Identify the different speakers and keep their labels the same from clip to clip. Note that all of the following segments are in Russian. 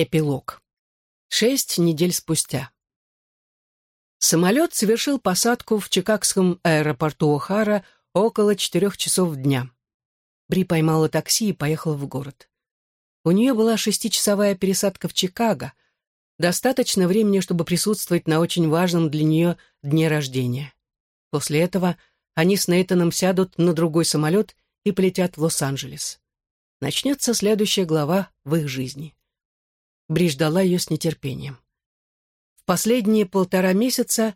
Speaker 1: Эпилог. Шесть недель спустя. Самолет совершил посадку в Чикагском аэропорту О'Хара около четырех часов дня. Бри поймала такси и поехала в город. У нее была шестичасовая пересадка в Чикаго, достаточно времени, чтобы присутствовать на очень важном для нее дне рождения. После этого они с Нейтаном сядут на другой самолет и полетят в Лос-Анджелес. Начнется следующая глава в их жизни. Бри ждала ее с нетерпением. В последние полтора месяца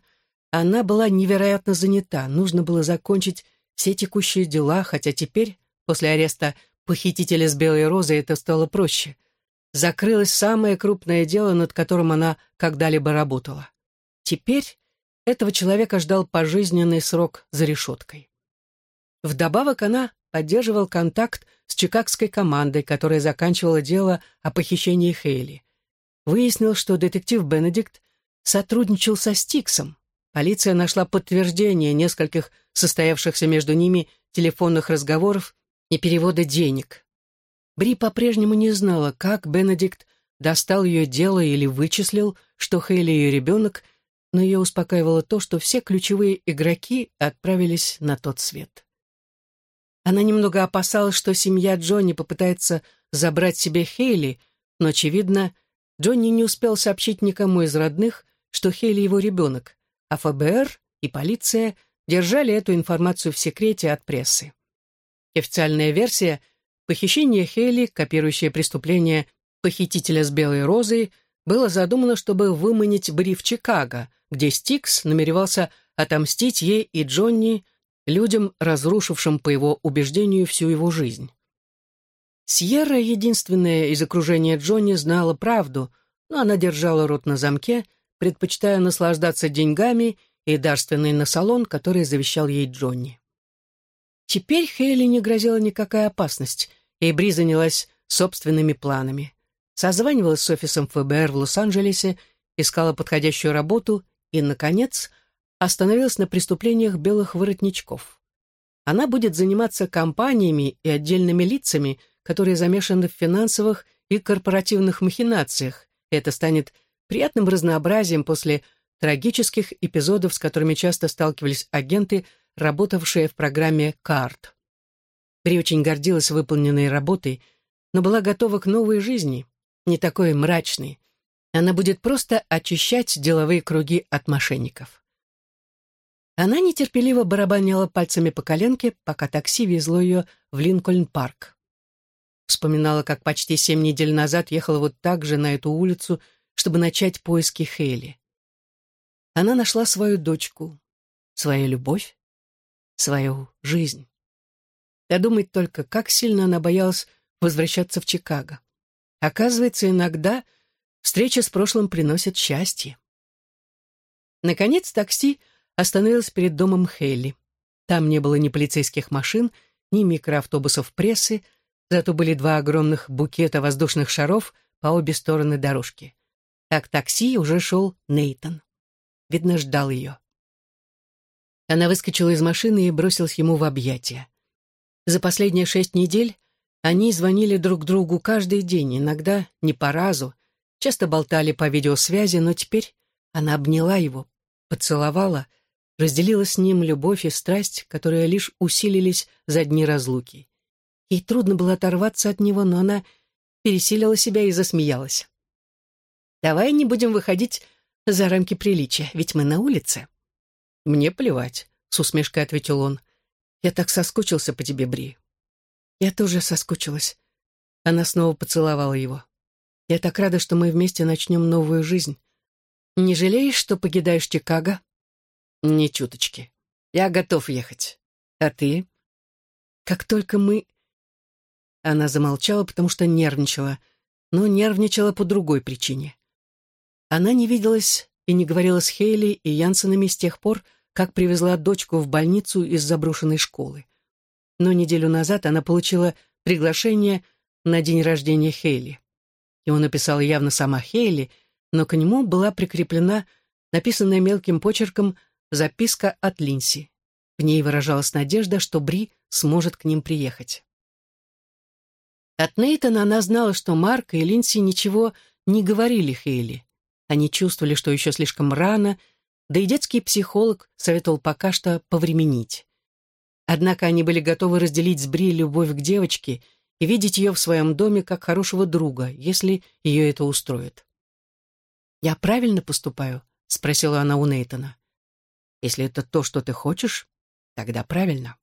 Speaker 1: она была невероятно занята, нужно было закончить все текущие дела, хотя теперь, после ареста похитителя с белой розой, это стало проще. Закрылось самое крупное дело, над которым она когда-либо работала. Теперь этого человека ждал пожизненный срок за решеткой. Вдобавок она поддерживал контакт с чикагской командой, которая заканчивала дело о похищении Хейли. Выяснил, что детектив Бенедикт сотрудничал со Стиксом. Полиция нашла подтверждение нескольких состоявшихся между ними телефонных разговоров и перевода денег. Бри по-прежнему не знала, как Бенедикт достал ее дело или вычислил, что Хейли ее ребенок, но ее успокаивало то, что все ключевые игроки отправились на тот свет. Она немного опасалась, что семья Джонни попытается забрать себе Хейли, но, очевидно, Джонни не успел сообщить никому из родных, что Хейли его ребенок, а ФБР и полиция держали эту информацию в секрете от прессы. Официальная версия — похищение Хейли, копирующее преступление похитителя с белой розой, было задумано, чтобы выманить Бри в Чикаго, где Стикс намеревался отомстить ей и Джонни людям, разрушившим, по его убеждению, всю его жизнь. Сьерра, единственная из окружения Джонни, знала правду, но она держала рот на замке, предпочитая наслаждаться деньгами и дарственный на салон, который завещал ей Джонни. Теперь Хейли не грозила никакая опасность, и Бри занялась собственными планами. Созванивалась с офисом ФБР в Лос-Анджелесе, искала подходящую работу и, наконец, остановилась на преступлениях белых воротничков. Она будет заниматься компаниями и отдельными лицами, которые замешаны в финансовых и корпоративных махинациях. Это станет приятным разнообразием после трагических эпизодов, с которыми часто сталкивались агенты, работавшие в программе «Карт». Бри очень гордилась выполненной работой, но была готова к новой жизни, не такой мрачной. Она будет просто очищать деловые круги от мошенников. Она нетерпеливо барабанила пальцами по коленке, пока такси везло ее в Линкольн-парк. Вспоминала, как почти семь недель назад ехала вот так же на эту улицу, чтобы начать поиски Хейли. Она нашла свою дочку, свою любовь, свою жизнь. Додумать только, как сильно она боялась возвращаться в Чикаго. Оказывается, иногда встреча с прошлым приносит счастье. Наконец такси остановилась перед домом Хейли. Там не было ни полицейских машин, ни микроавтобусов прессы, зато были два огромных букета воздушных шаров по обе стороны дорожки. А к такси уже шел Нейтон. Видно, ждал ее. Она выскочила из машины и бросилась ему в объятия. За последние шесть недель они звонили друг другу каждый день, иногда не по разу, часто болтали по видеосвязи, но теперь она обняла его, поцеловала — разделила с ним любовь и страсть, которые лишь усилились за дни разлуки. Ей трудно было оторваться от него, но она пересилила себя и засмеялась. «Давай не будем выходить за рамки приличия, ведь мы на улице». «Мне плевать», — с усмешкой ответил он. «Я так соскучился по тебе, Бри». «Я тоже соскучилась». Она снова поцеловала его. «Я так рада, что мы вместе начнем новую жизнь. Не жалеешь, что покидаешь Чикаго?» «Ни чуточки. Я готов ехать. А ты?» «Как только мы...» Она замолчала, потому что нервничала, но нервничала по другой причине. Она не виделась и не говорила с Хейли и Янсенами с тех пор, как привезла дочку в больницу из заброшенной школы. Но неделю назад она получила приглашение на день рождения Хейли. Его написала явно сама Хейли, но к нему была прикреплена написанная мелким почерком записка от Линси. В ней выражалась надежда, что Бри сможет к ним приехать. От Нейтана она знала, что Марк и Линси ничего не говорили Хейли. Они чувствовали, что еще слишком рано, да и детский психолог советовал пока что повременить. Однако они были готовы разделить с Бри любовь к девочке и видеть ее в своем доме как хорошего друга, если ее это устроит. «Я правильно поступаю?» — спросила она у Нейтона. «Если это то, что ты хочешь, тогда правильно».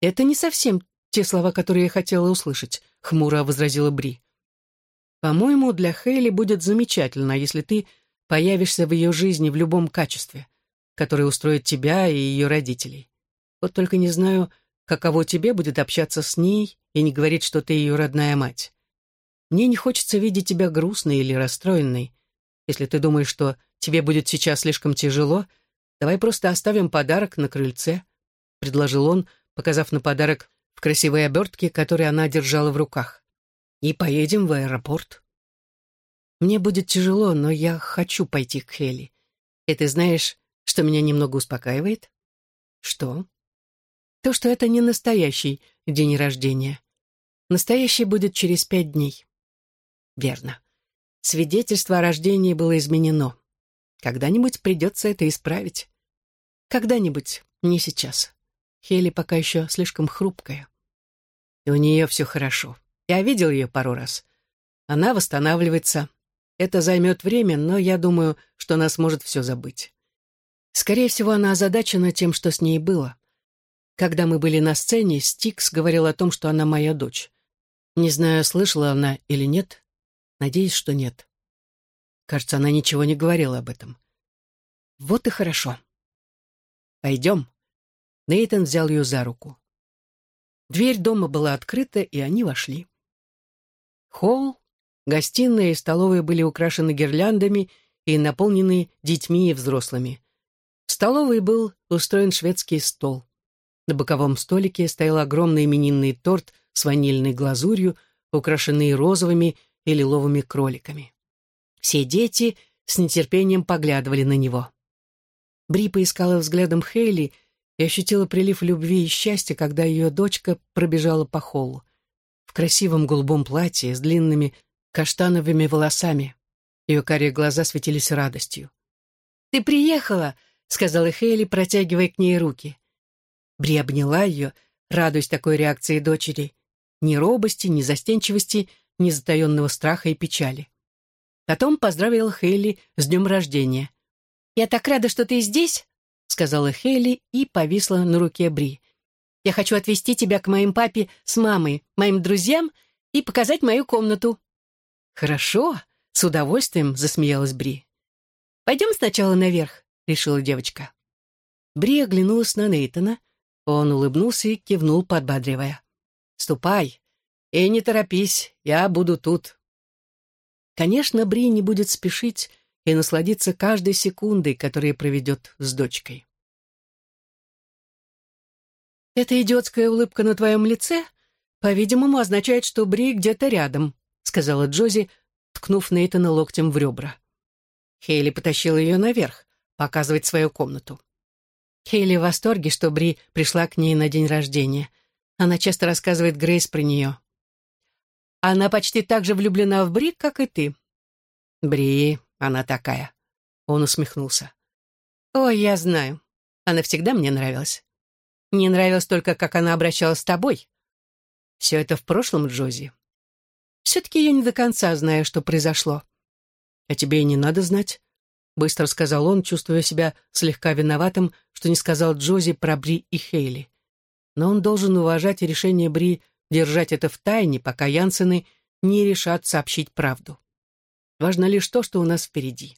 Speaker 1: «Это не совсем те слова, которые я хотела услышать», — хмуро возразила Бри. «По-моему, для Хейли будет замечательно, если ты появишься в ее жизни в любом качестве, которое устроит тебя и ее родителей. Вот только не знаю, каково тебе будет общаться с ней и не говорить, что ты ее родная мать. Мне не хочется видеть тебя грустной или расстроенной. Если ты думаешь, что тебе будет сейчас слишком тяжело, давай просто оставим подарок на крыльце», — предложил он, показав на подарок в красивой обертке, которую она держала в руках. «И поедем в аэропорт». «Мне будет тяжело, но я хочу пойти к Хелли. И ты знаешь, что меня немного успокаивает?» «Что?» «То, что это не настоящий день рождения. Настоящий будет через пять дней». «Верно. Свидетельство о рождении было изменено. Когда-нибудь придется это исправить. Когда-нибудь, не сейчас. Хелли пока еще слишком хрупкая. И у нее все хорошо. Я видел ее пару раз. Она восстанавливается. Это займет время, но я думаю, что она сможет все забыть. Скорее всего, она озадачена тем, что с ней было. Когда мы были на сцене, Стикс говорил о том, что она моя дочь. Не знаю, слышала она или нет, Надеюсь, что нет. Кажется, она ничего не говорила об этом. Вот и хорошо. Пойдем. Нейтан взял ее за руку. Дверь дома была открыта, и они вошли. Холл, гостиная и столовая были украшены гирляндами и наполнены детьми и взрослыми. В столовой был устроен шведский стол. На боковом столике стоял огромный именинный торт с ванильной глазурью, украшенный розовыми и лиловыми кроликами. Все дети с нетерпением поглядывали на него. Бри поискала взглядом Хейли и ощутила прилив любви и счастья, когда ее дочка пробежала по холлу. В красивом голубом платье с длинными каштановыми волосами. Ее карие глаза светились радостью. «Ты приехала!» — сказала Хейли, протягивая к ней руки. Бри обняла ее, радуясь такой реакции дочери. Ни робости, ни застенчивости — ни затаенного страха и печали. Потом поздравила Хейли с днем рождения. «Я так рада, что ты здесь», — сказала Хейли и повисла на руке Бри. «Я хочу отвезти тебя к моим папе с мамой, моим друзьям и показать мою комнату». «Хорошо», — с удовольствием засмеялась Бри. «Пойдем сначала наверх», — решила девочка. Бри оглянулась на Нейтана. Он улыбнулся и кивнул, подбадривая. «Ступай, и не торопись, я буду тут. Конечно, Бри не будет спешить и насладиться каждой секундой, которая проведет с дочкой. «Эта идиотская улыбка на твоем лице, по-видимому, означает, что Бри где-то рядом», сказала Джози, ткнув Нейтана локтем в ребра. Хейли потащила ее наверх, показывать свою комнату. Хейли в восторге, что Бри пришла к ней на день рождения. Она часто рассказывает Грейс про нее. Она почти так же влюблена в Бри, как и ты. Бри, она такая. Он усмехнулся. Ой, я знаю. Она всегда мне нравилась. Не нравилось только, как она обращалась с тобой. Все это в прошлом, Джози. Все-таки я не до конца знаю, что произошло. А тебе и не надо знать. Быстро сказал он, чувствуя себя слегка виноватым, что не сказал Джози про Бри и Хейли. Но он должен уважать решение Бри держать это в тайне, пока Янсены не решат сообщить правду. Важно лишь то, что у нас впереди.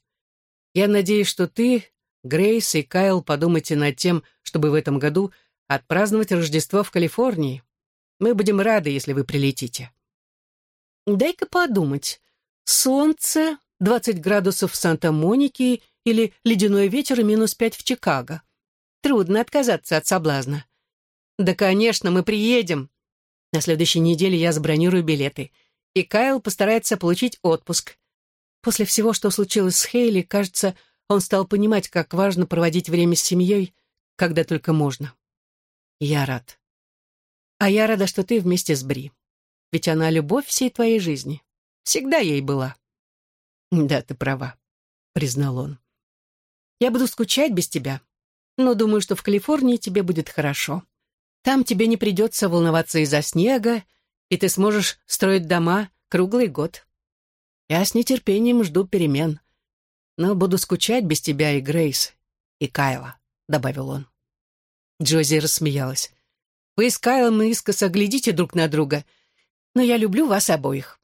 Speaker 1: Я надеюсь, что ты, Грейс и Кайл подумайте над тем, чтобы в этом году отпраздновать Рождество в Калифорнии. Мы будем рады, если вы прилетите. Дай-ка подумать. Солнце, 20 градусов в Санта-Монике или ледяной ветер и минус 5 в Чикаго. Трудно отказаться от соблазна. Да, конечно, мы приедем, на следующей неделе я забронирую билеты, и Кайл постарается получить отпуск. После всего, что случилось с Хейли, кажется, он стал понимать, как важно проводить время с семьей, когда только можно. Я рад. А я рада, что ты вместе с Бри. Ведь она любовь всей твоей жизни. Всегда ей была. «Да, ты права», — признал он. «Я буду скучать без тебя, но думаю, что в Калифорнии тебе будет хорошо. Там тебе не придется волноваться из-за снега, и ты сможешь строить дома круглый год. Я с нетерпением жду перемен, но буду скучать без тебя и Грейс, и Кайла», — добавил он. Джози рассмеялась. «Вы с Кайлом искоса глядите друг на друга, но я люблю вас обоих».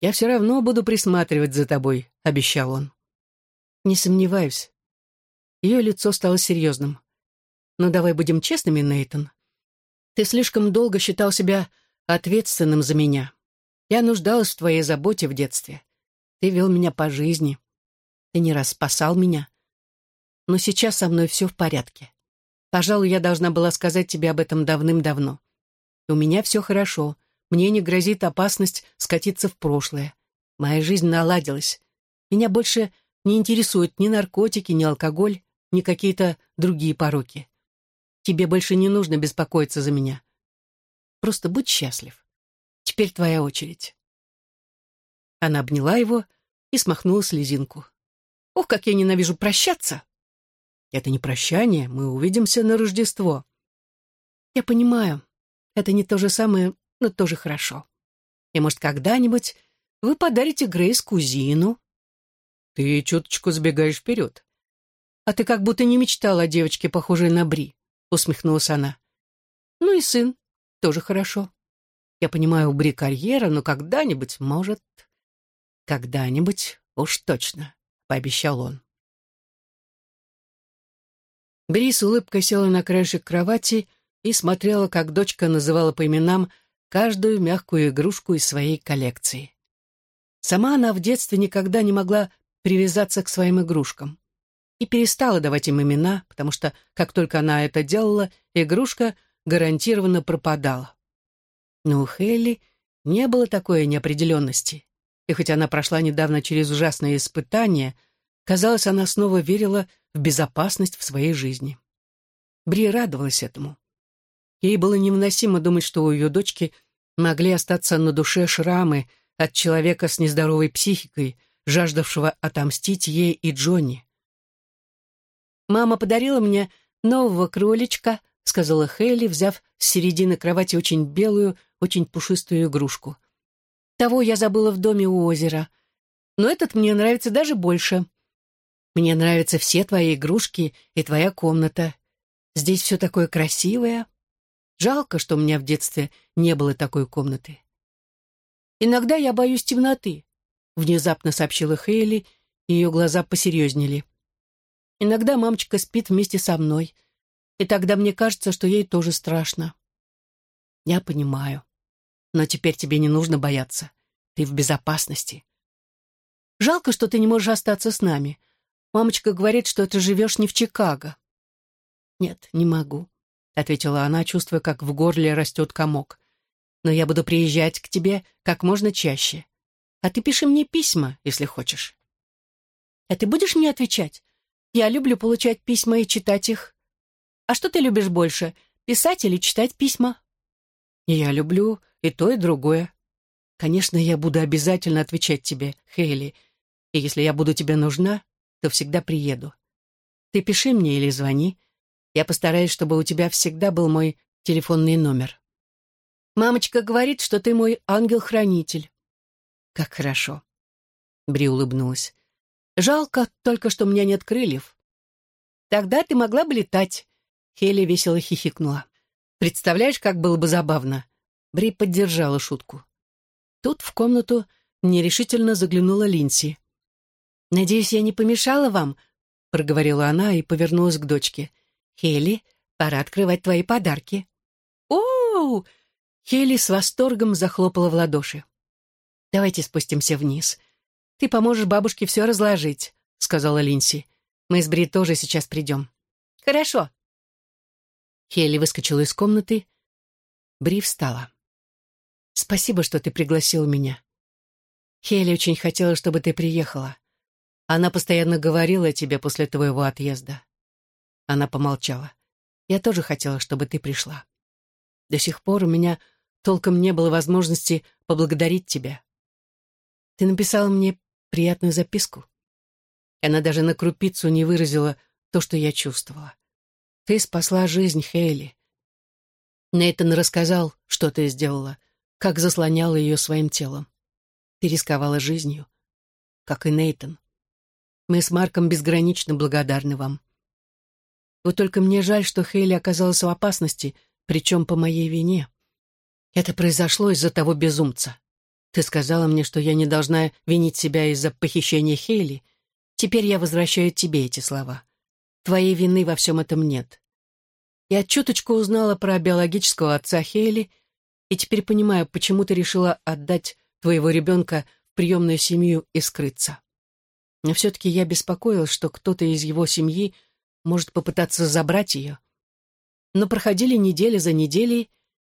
Speaker 1: «Я все равно буду присматривать за тобой», — обещал он. «Не сомневаюсь». Ее лицо стало серьезным. «Но давай будем честными, Нейтон. Ты слишком долго считал себя ответственным за меня. Я нуждалась в твоей заботе в детстве. Ты вел меня по жизни. Ты не раз спасал меня. Но сейчас со мной все в порядке. Пожалуй, я должна была сказать тебе об этом давным-давно. У меня все хорошо. Мне не грозит опасность скатиться в прошлое. Моя жизнь наладилась. Меня больше не интересуют ни наркотики, ни алкоголь, ни какие-то другие пороки. Тебе больше не нужно беспокоиться за меня. Просто будь счастлив. Теперь твоя очередь. Она обняла его и смахнула слезинку. Ох, как я ненавижу прощаться! Это не прощание, мы увидимся на Рождество. Я понимаю, это не то же самое, но тоже хорошо. И, может, когда-нибудь вы подарите Грейс кузину. Ты чуточку сбегаешь вперед. А ты как будто не мечтала о девочке, похожей на Бри, усмехнулась она. Ну и сын, тоже хорошо. Я понимаю, у Бри карьера, но когда-нибудь, может... Когда-нибудь, уж точно, пообещал он. Бри с улыбкой села на краешек кровати и смотрела, как дочка называла по именам каждую мягкую игрушку из своей коллекции. Сама она в детстве никогда не могла привязаться к своим игрушкам и перестала давать им имена, потому что, как только она это делала, игрушка гарантированно пропадала. Но у Хелли не было такой неопределенности, и хоть она прошла недавно через ужасные испытания, казалось, она снова верила в безопасность в своей жизни. Бри радовалась этому. Ей было невыносимо думать, что у ее дочки могли остаться на душе шрамы от человека с нездоровой психикой, жаждавшего отомстить ей и Джонни. «Мама подарила мне нового кроличка», — сказала Хейли, взяв с середины кровати очень белую, очень пушистую игрушку. «Того я забыла в доме у озера. Но этот мне нравится даже больше. Мне нравятся все твои игрушки и твоя комната. Здесь все такое красивое. Жалко, что у меня в детстве не было такой комнаты. Иногда я боюсь темноты, внезапно сообщила Хейли, и ее глаза посерьезнели. Иногда мамочка спит вместе со мной, и тогда мне кажется, что ей тоже страшно. Я понимаю. Но теперь тебе не нужно бояться. Ты в безопасности. Жалко, что ты не можешь остаться с нами. Мамочка говорит, что ты живешь не в Чикаго». «Нет, не могу», — ответила она, чувствуя, как в горле растет комок. «Но я буду приезжать к тебе как можно чаще. А ты пиши мне письма, если хочешь». «А ты будешь мне отвечать? Я люблю получать письма и читать их. А что ты любишь больше, писать или читать письма?» «Я люблю и то, и другое. Конечно, я буду обязательно отвечать тебе, Хейли, и если я буду тебе нужна, то всегда приеду. Ты пиши мне или звони. Я постараюсь, чтобы у тебя всегда был мой телефонный номер. Мамочка говорит, что ты мой ангел-хранитель. Как хорошо. Бри улыбнулась. Жалко только, что у меня нет крыльев. Тогда ты могла бы летать. Хелли весело хихикнула. Представляешь, как было бы забавно? Бри поддержала шутку. Тут в комнату нерешительно заглянула Линси. «Надеюсь, я не помешала вам?» — проговорила она и повернулась к дочке. «Хелли, пора открывать твои подарки». «О-о-о!» Хелли с восторгом захлопала в ладоши. «Давайте спустимся вниз. Ты поможешь бабушке все разложить», — сказала Линси. «Мы с Бри тоже сейчас придем». «Хорошо». Хелли выскочила из комнаты. Бри встала. «Спасибо, что ты пригласил меня. Хелли очень хотела, чтобы ты приехала. Она постоянно говорила о тебе после твоего отъезда. Она помолчала. Я тоже хотела, чтобы ты пришла. До сих пор у меня толком не было возможности поблагодарить тебя. Ты написала мне приятную записку. Она даже на крупицу не выразила то, что я чувствовала. Ты спасла жизнь Хейли. Нейтан рассказал, что ты сделала, как заслоняла ее своим телом. Ты рисковала жизнью, как и Нейтан. Мы с Марком безгранично благодарны вам. Вот только мне жаль, что Хейли оказалась в опасности, причем по моей вине. Это произошло из-за того безумца. Ты сказала мне, что я не должна винить себя из-за похищения Хейли. Теперь я возвращаю тебе эти слова. Твоей вины во всем этом нет. Я чуточку узнала про биологического отца Хейли и теперь понимаю, почему ты решила отдать твоего ребенка в приемную семью и скрыться. Но все-таки я беспокоилась, что кто-то из его семьи может попытаться забрать ее. Но проходили недели за неделей,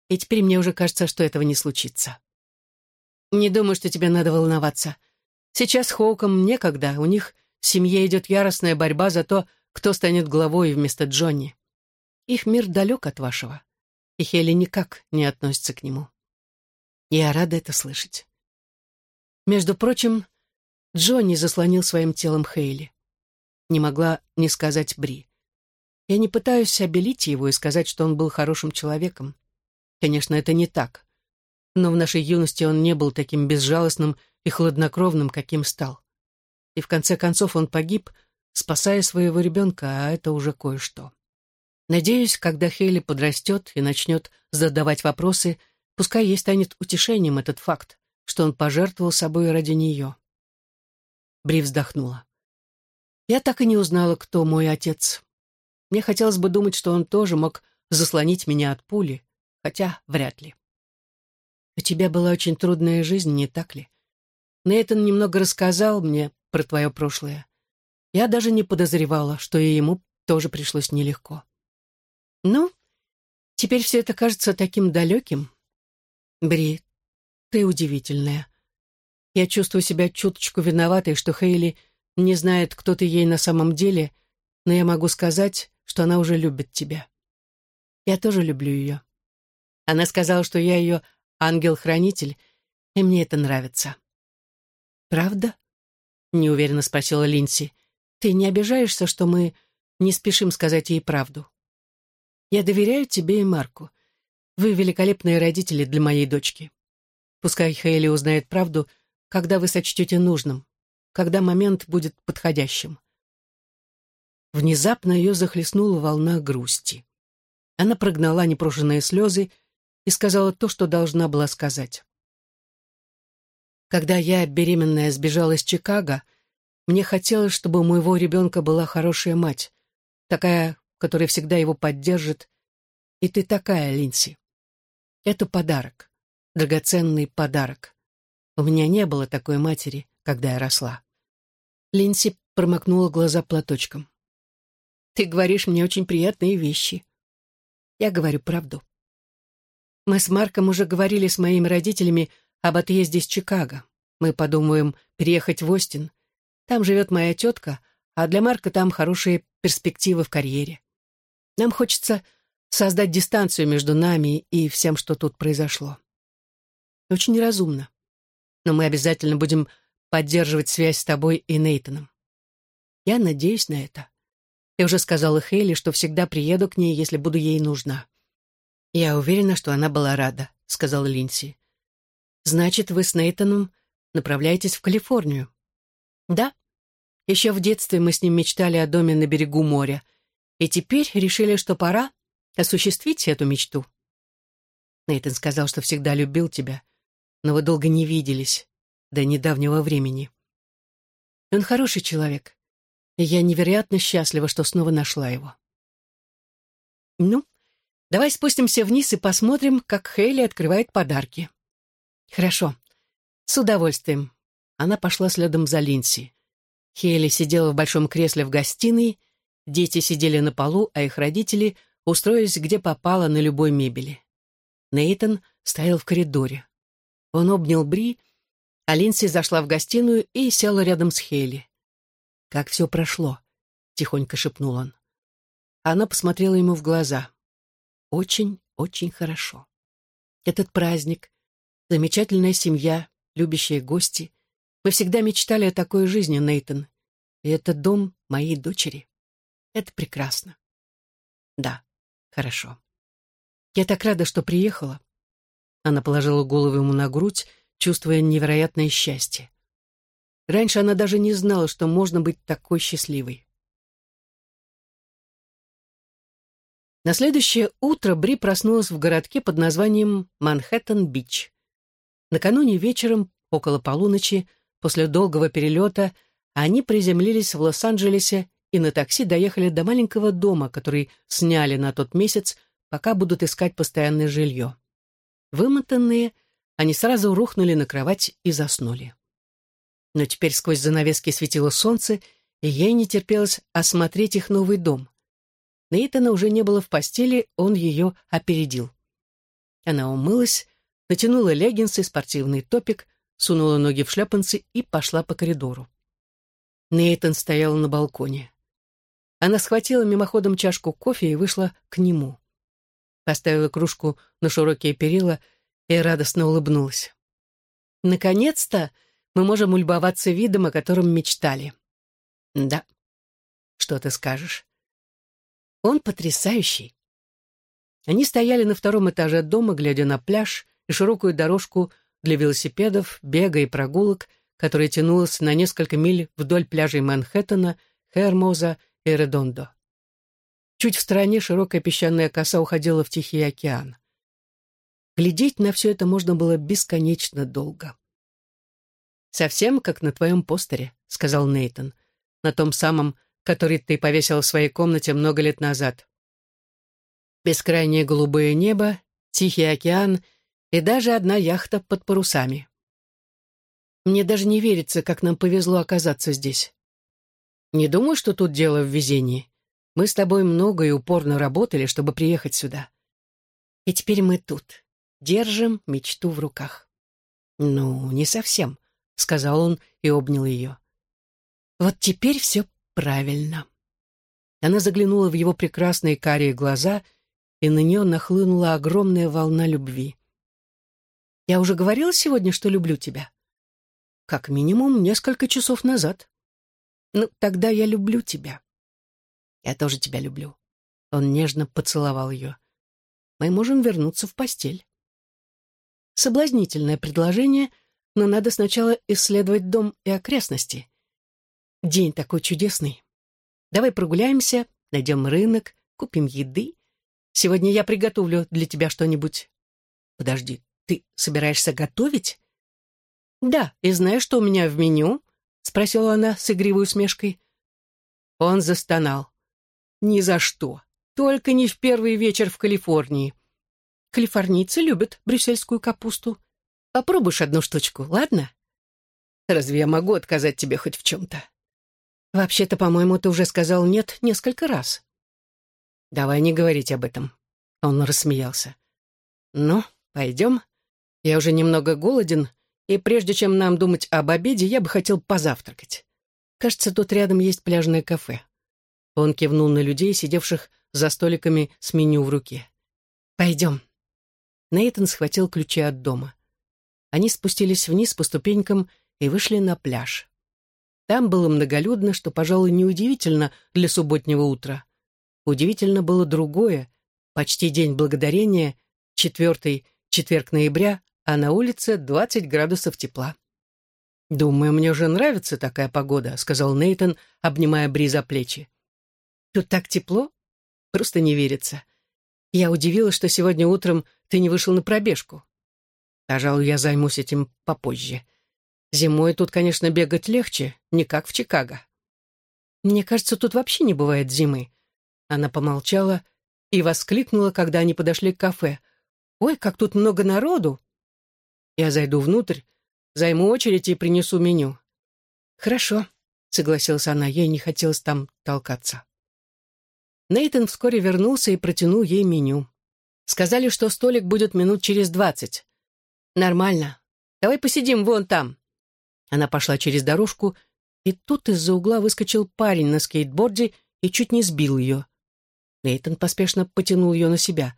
Speaker 1: и теперь мне уже кажется, что этого не случится. Не думаю, что тебе надо волноваться. Сейчас Хоукам некогда, у них в семье идет яростная борьба за то, кто станет главой вместо Джонни. Их мир далек от вашего, и Хелли никак не относится к нему. Я рада это слышать. Между прочим, Джонни заслонил своим телом Хейли не могла не сказать Бри. Я не пытаюсь обелить его и сказать, что он был хорошим человеком. Конечно, это не так. Но в нашей юности он не был таким безжалостным и хладнокровным, каким стал. И в конце концов он погиб, спасая своего ребенка, а это уже кое-что. Надеюсь, когда Хейли подрастет и начнет задавать вопросы, пускай ей станет утешением этот факт, что он пожертвовал собой ради нее. Бри вздохнула. Я так и не узнала, кто мой отец. Мне хотелось бы думать, что он тоже мог заслонить меня от пули, хотя вряд ли. У тебя была очень трудная жизнь, не так ли? Нейтан немного рассказал мне про твое прошлое. Я даже не подозревала, что и ему тоже пришлось нелегко. Ну, теперь все это кажется таким далеким. Бри, ты удивительная. Я чувствую себя чуточку виноватой, что Хейли не знает, кто ты ей на самом деле, но я могу сказать, что она уже любит тебя. Я тоже люблю ее. Она сказала, что я ее ангел-хранитель, и мне это нравится. «Правда?» — неуверенно спросила Линси. «Ты не обижаешься, что мы не спешим сказать ей правду? Я доверяю тебе и Марку. Вы великолепные родители для моей дочки. Пускай Хейли узнает правду, когда вы сочтете нужным когда момент будет подходящим. Внезапно ее захлестнула волна грусти. Она прогнала непрошенные слезы и сказала то, что должна была сказать. Когда я, беременная, сбежала из Чикаго, мне хотелось, чтобы у моего ребенка была хорошая мать, такая, которая всегда его поддержит. И ты такая, Линси. Это подарок, драгоценный подарок. У меня не было такой матери, когда я росла. Линси промокнула глаза платочком. «Ты говоришь мне очень приятные вещи. Я говорю правду. Мы с Марком уже говорили с моими родителями об отъезде из Чикаго. Мы подумаем переехать в Остин. Там живет моя тетка, а для Марка там хорошие перспективы в карьере. Нам хочется создать дистанцию между нами и всем, что тут произошло. Очень разумно. Но мы обязательно будем поддерживать связь с тобой и Нейтаном. Я надеюсь на это. Я уже сказала Хейли, что всегда приеду к ней, если буду ей нужна. Я уверена, что она была рада, сказала Линси. Значит, вы с Нейтаном направляетесь в Калифорнию? Да. Еще в детстве мы с ним мечтали о доме на берегу моря, и теперь решили, что пора осуществить эту мечту. Нейтан сказал, что всегда любил тебя, но вы долго не виделись до недавнего времени. Он хороший человек, и я невероятно счастлива, что снова нашла его. Ну, давай спустимся вниз и посмотрим, как Хейли открывает подарки. Хорошо, с удовольствием. Она пошла следом за Линси. Хейли сидела в большом кресле в гостиной, дети сидели на полу, а их родители устроились где попало на любой мебели. Нейтон стоял в коридоре. Он обнял Бри а Линси зашла в гостиную и села рядом с Хейли. «Как все прошло?» — тихонько шепнул он. Она посмотрела ему в глаза. «Очень, очень хорошо. Этот праздник, замечательная семья, любящие гости. Мы всегда мечтали о такой жизни, Нейтон. И это дом моей дочери. Это прекрасно. Да, хорошо. Я так рада, что приехала. Она положила голову ему на грудь, чувствуя невероятное счастье. Раньше она даже не знала, что можно быть такой счастливой. На следующее утро Бри проснулась в городке под названием Манхэттен-Бич. Накануне вечером, около полуночи, после долгого перелета, они приземлились в Лос-Анджелесе и на такси доехали до маленького дома, который сняли на тот месяц, пока будут искать постоянное жилье. Вымотанные, они сразу рухнули на кровать и заснули. Но теперь сквозь занавески светило солнце, и ей не терпелось осмотреть их новый дом. Нейтана уже не было в постели, он ее опередил. Она умылась, натянула леггинсы, спортивный топик, сунула ноги в шлепанцы и пошла по коридору. Нейтан стоял на балконе. Она схватила мимоходом чашку кофе и вышла к нему. Поставила кружку на широкие перила и радостно улыбнулась. «Наконец-то мы можем улюбоваться видом, о котором мечтали». «Да. Что ты скажешь?» «Он потрясающий». Они стояли на втором этаже дома, глядя на пляж и широкую дорожку для велосипедов, бега и прогулок, которая тянулась на несколько миль вдоль пляжей Манхэттена, Хермоза и Редондо. Чуть в стороне широкая песчаная коса уходила в Тихий океан. Глядеть на все это можно было бесконечно долго. «Совсем как на твоем постере», — сказал Нейтон, «на том самом, который ты повесил в своей комнате много лет назад. Бескрайнее голубое небо, Тихий океан и даже одна яхта под парусами. Мне даже не верится, как нам повезло оказаться здесь. Не думаю, что тут дело в везении. Мы с тобой много и упорно работали, чтобы приехать сюда. И теперь мы тут, держим мечту в руках. Ну, не совсем, — сказал он и обнял ее. Вот теперь все правильно. Она заглянула в его прекрасные карие глаза, и на нее нахлынула огромная волна любви. «Я уже говорила сегодня, что люблю тебя?» «Как минимум несколько часов назад». «Ну, тогда я люблю тебя». «Я тоже тебя люблю». Он нежно поцеловал ее. «Мы можем вернуться в постель». Соблазнительное предложение, но надо сначала исследовать дом и окрестности. День такой чудесный. Давай прогуляемся, найдем рынок, купим еды. Сегодня я приготовлю для тебя что-нибудь. Подожди, ты собираешься готовить? Да, и знаешь, что у меня в меню? Спросила она с игривой усмешкой. Он застонал. Ни за что. Только не в первый вечер в Калифорнии. Калифорнийцы любят брюссельскую капусту. Попробуешь одну штучку, ладно? Разве я могу отказать тебе хоть в чем-то? Вообще-то, по-моему, ты уже сказал «нет» несколько раз. Давай не говорить об этом. Он рассмеялся. Ну, пойдем. Я уже немного голоден, и прежде чем нам думать об обеде, я бы хотел позавтракать. Кажется, тут рядом есть пляжное кафе. Он кивнул на людей, сидевших за столиками с меню в руке. «Пойдем». Нейтан схватил ключи от дома. Они спустились вниз по ступенькам и вышли на пляж. Там было многолюдно, что, пожалуй, неудивительно для субботнего утра. Удивительно было другое. Почти день благодарения, четвертый четверг ноября, а на улице 20 градусов тепла. «Думаю, мне уже нравится такая погода», — сказал Нейтон, обнимая Бри за плечи. Тут так тепло? Просто не верится. Я удивилась, что сегодня утром ты не вышел на пробежку. Пожалуй, я займусь этим попозже. Зимой тут, конечно, бегать легче, не как в Чикаго. Мне кажется, тут вообще не бывает зимы. Она помолчала и воскликнула, когда они подошли к кафе. «Ой, как тут много народу!» «Я зайду внутрь, займу очередь и принесу меню». «Хорошо», — согласилась она, ей не хотелось там толкаться. Нейтон вскоре вернулся и протянул ей меню. Сказали, что столик будет минут через двадцать. Нормально. Давай посидим вон там. Она пошла через дорожку, и тут из-за угла выскочил парень на скейтборде и чуть не сбил ее. Нейтон поспешно потянул ее на себя.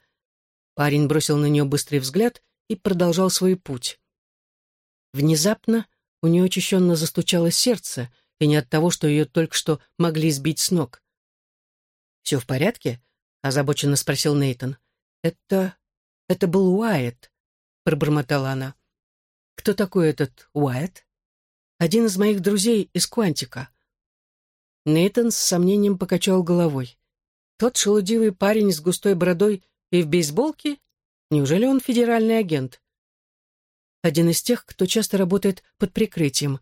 Speaker 1: Парень бросил на нее быстрый взгляд и продолжал свой путь. Внезапно у нее учащенно застучало сердце, и не от того, что ее только что могли сбить с ног. «Все в порядке?» — озабоченно спросил Нейтон. «Это... это был Уайт», — пробормотала она. «Кто такой этот Уайт?» «Один из моих друзей из Квантика». Нейтон с сомнением покачал головой. «Тот шелудивый парень с густой бородой и в бейсболке? Неужели он федеральный агент?» «Один из тех, кто часто работает под прикрытием».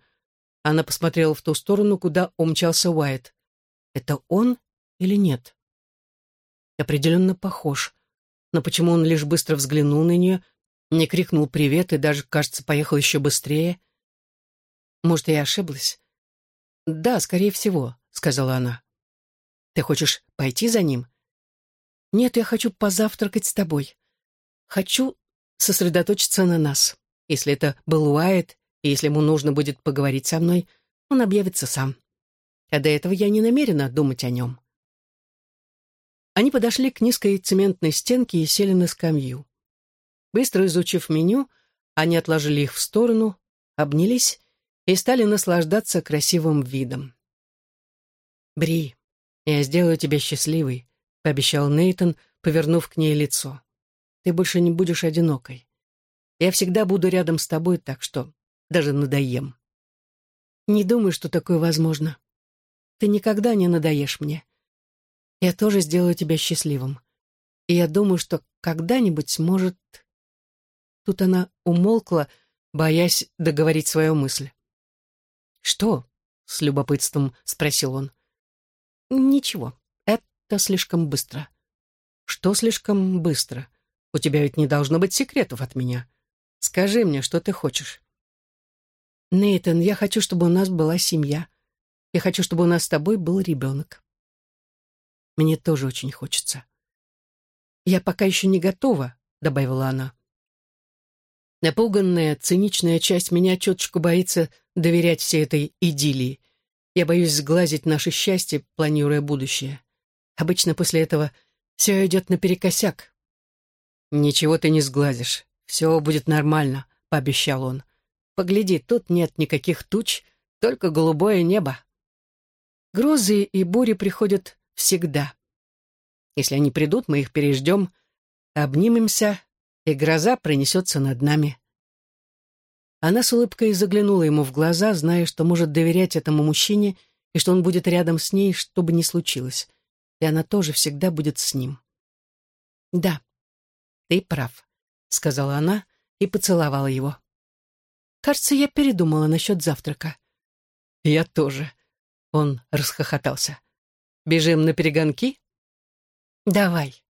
Speaker 1: Она посмотрела в ту сторону, куда умчался Уайт. «Это он или нет?» определенно похож. Но почему он лишь быстро взглянул на нее, не крикнул «привет» и даже, кажется, поехал еще быстрее? Может, я ошиблась? «Да, скорее всего», — сказала она. «Ты хочешь пойти за ним?» «Нет, я хочу позавтракать с тобой. Хочу сосредоточиться на нас. Если это был Уайт, и если ему нужно будет поговорить со мной, он объявится сам. А до этого я не намерена думать о нем». Они подошли к низкой цементной стенке и сели на скамью. Быстро изучив меню, они отложили их в сторону, обнялись и стали наслаждаться красивым видом. «Бри, я сделаю тебя счастливой», — пообещал Нейтон, повернув к ней лицо. «Ты больше не будешь одинокой. Я всегда буду рядом с тобой, так что даже надоем». «Не думаю, что такое возможно. Ты никогда не надоешь мне. Я тоже сделаю тебя счастливым. И я думаю, что когда-нибудь, может...» Тут она умолкла, боясь договорить свою мысль. «Что?» — с любопытством спросил он. «Ничего, это слишком быстро». «Что слишком быстро? У тебя ведь не должно быть секретов от меня. Скажи мне, что ты хочешь». «Нейтан, я хочу, чтобы у нас была семья. Я хочу, чтобы у нас с тобой был ребенок». Мне тоже очень хочется. «Я пока еще не готова», — добавила она. Напуганная, циничная часть меня чуточку боится доверять всей этой идиллии. Я боюсь сглазить наше счастье, планируя будущее. Обычно после этого все идет наперекосяк. «Ничего ты не сглазишь. Все будет нормально», — пообещал он. «Погляди, тут нет никаких туч, только голубое небо». Грозы и бури приходят Всегда. Если они придут, мы их переждем, обнимемся, и гроза пронесется над нами. Она с улыбкой заглянула ему в глаза, зная, что может доверять этому мужчине и что он будет рядом с ней, что бы ни случилось. И она тоже всегда будет с ним. «Да, ты прав», — сказала она и поцеловала его. «Кажется, я передумала насчет завтрака». «Я тоже», — он расхохотался. Бежим на перегонки? Давай.